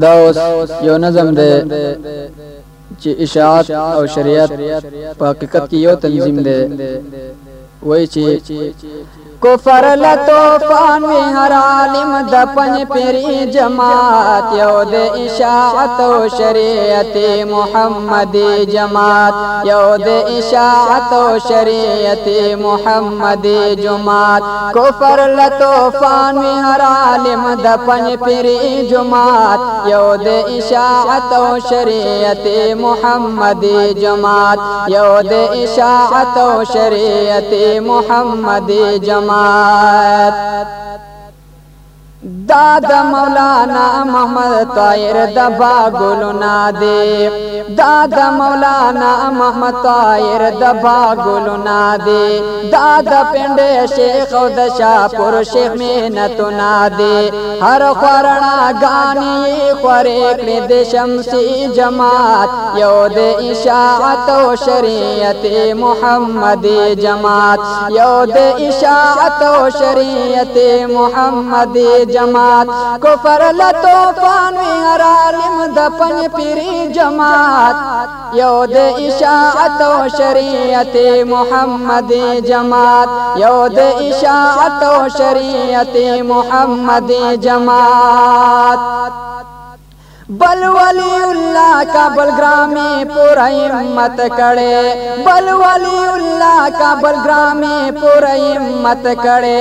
دا اوس یو نظم دی چې اشاعت او شریعت په حقیقت کې یو تنظیم دی وای چې کفر لطوفان وی هر عالم د پیری جماعت یو د اشاعت او شریعت محمدی جماعت یو د اشاعت او شریعت محمدی جماعت۔ کفر لطوفان وی هر عالم د پیری جماعت یو د اشاعت او شریعت محمدی جماعت۔ یو د اشاعت او شریعت محمد جماعت۔ داد مولانا محمد طائر دبا گلنا دے داد مولانا محمد طائر دبا گلنا دے داد پنڈ شیخ او دشا پر شیخ محنتنا دے ہر خورنا گانی خوریک دے شمسی جماعت. یو دے اشاعت و شریعت محمد جماعت. یو دے اشاعت و شریعت محمد جماعت کفر لطوفان وی ہر عالم د پیری جماعت یو د اشاعت و شریعت محمد جماعت یو د اشاعت و شریعت محمد جماعت۔ بل ولی اللہ کا بلگرامی پورا ہمت کڑے بل ولی اللہ کا بلگرامی پورا ہمت کڑے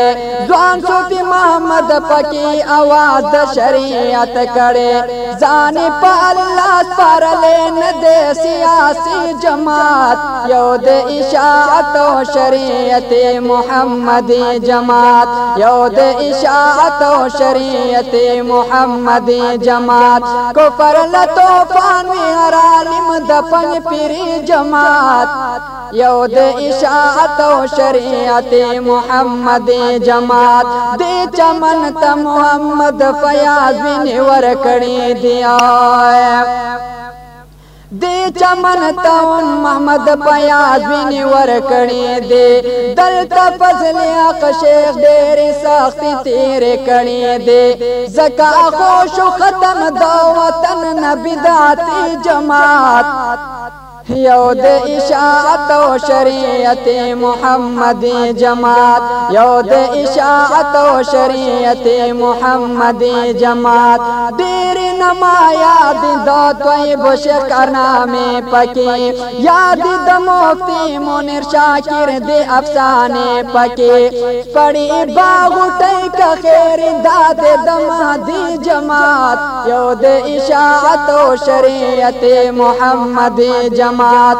دوان سوتی محمد پکی آواز شریعت کڑے زانی پا اللہ سپار لین دے سیاسی جماعت یو دے اشاعت و شریعت محمدی جماعت یو دے اشاعت و شریعت محمدی جماعت، کفر لطوفان وی هر عالم د پنج پیری جماعت یو د اشاعت او شریعت محمد جماعت دې چمن ته محمد فیاض بن ور کړی دی دے چمن تاون محمد پیاز وینی ور کڑی دے، دل تا فضل آق شیخ دیر سختی تیر کڑی دے۔ زکا خوش و ختم دا وطن نبیداتی جماعت۔ یو د اشاعت و شریعت محمد جماعت۔ یو د اشاعت و شریعت محمد جماعت۔ دیر نما یاد دا طیب شکرنامے پکی. یاد دا مفتی منیر شاکر دے افسانے پکی. پڑی باغو ٹیک خیر داد دا مہدی جماعت. یو د اشاعت و شریعت محمد جماعت.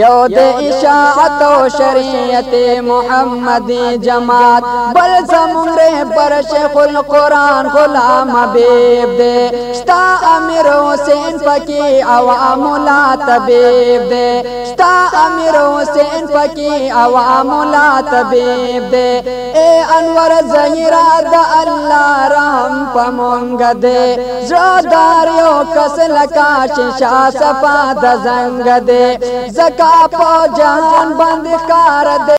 یو د اشاعت و شریعت محمد جماعت. بل زمون رہ پر شیخ القرآن غلام حبیب دے، شتا امیر حسین پکی عوام لا طبیب دے، شتا امیر حسین پکی عوام لا طبیب دے۔ اے انور زہیرہ، دا اللہ رحم پمونگ دے۔ زرداریو کس لکا ششا صفا دا زنگ دے۔ زکا پا جہان بند کار دے۔